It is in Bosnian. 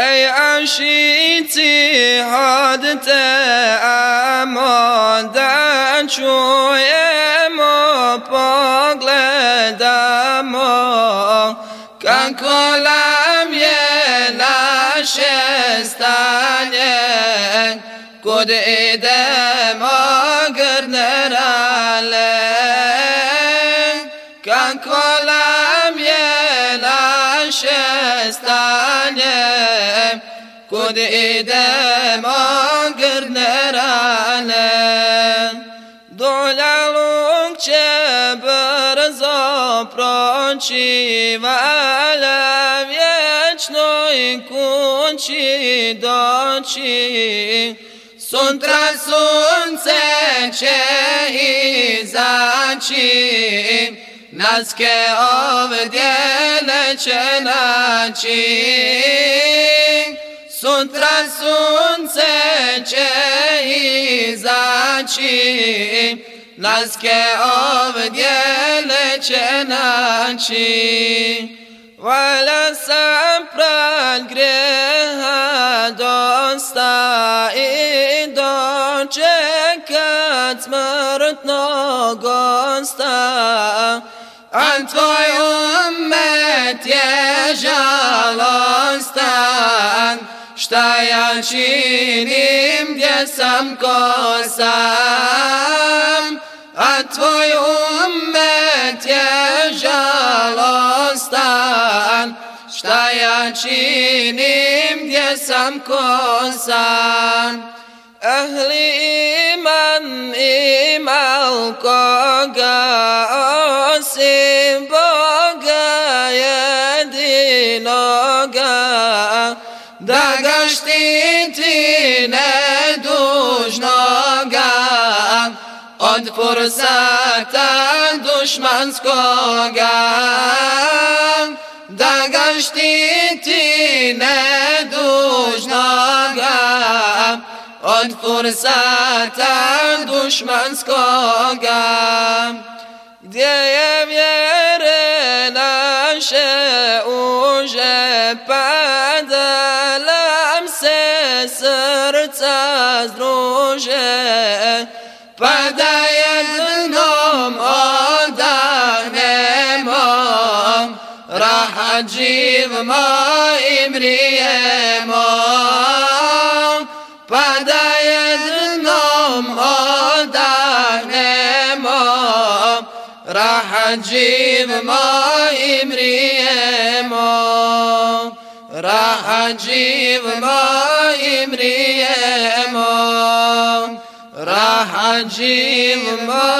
ای عشیتی هادت اماده چوی ما پاگل دامان کن کلم یه نشستنی کد ایده ما کن کلم یه نشستنی کد ایدم آگر نراله دولالوک چه برزا پرانچی و علم wiecznej kunci doci. Suntra sunce će izaći, naske ovdje neće naći. Sutra sunce će izaći, laske ovdje neće naći. Vala sam pral greha dosta i dočekat smrtno gosta. A tvoj umet je žalostan šta ja činim, gdje sam ko sam, a tvoj umet je žalostan. Šta ja činim, gdje sam ko sam, ahli iman imal ko zaštiti nedužnoga od pursata dušmanskoga da ga štiti nedužnoga od pursata dušmanskoga. Gdje je vjere naše uže pa rože pada jednom odahnemom rahat živmo i mrijemo pada jednom odahnemo rahat živmo i mrijemo rahat živimo i mrijemo راح اجيب ما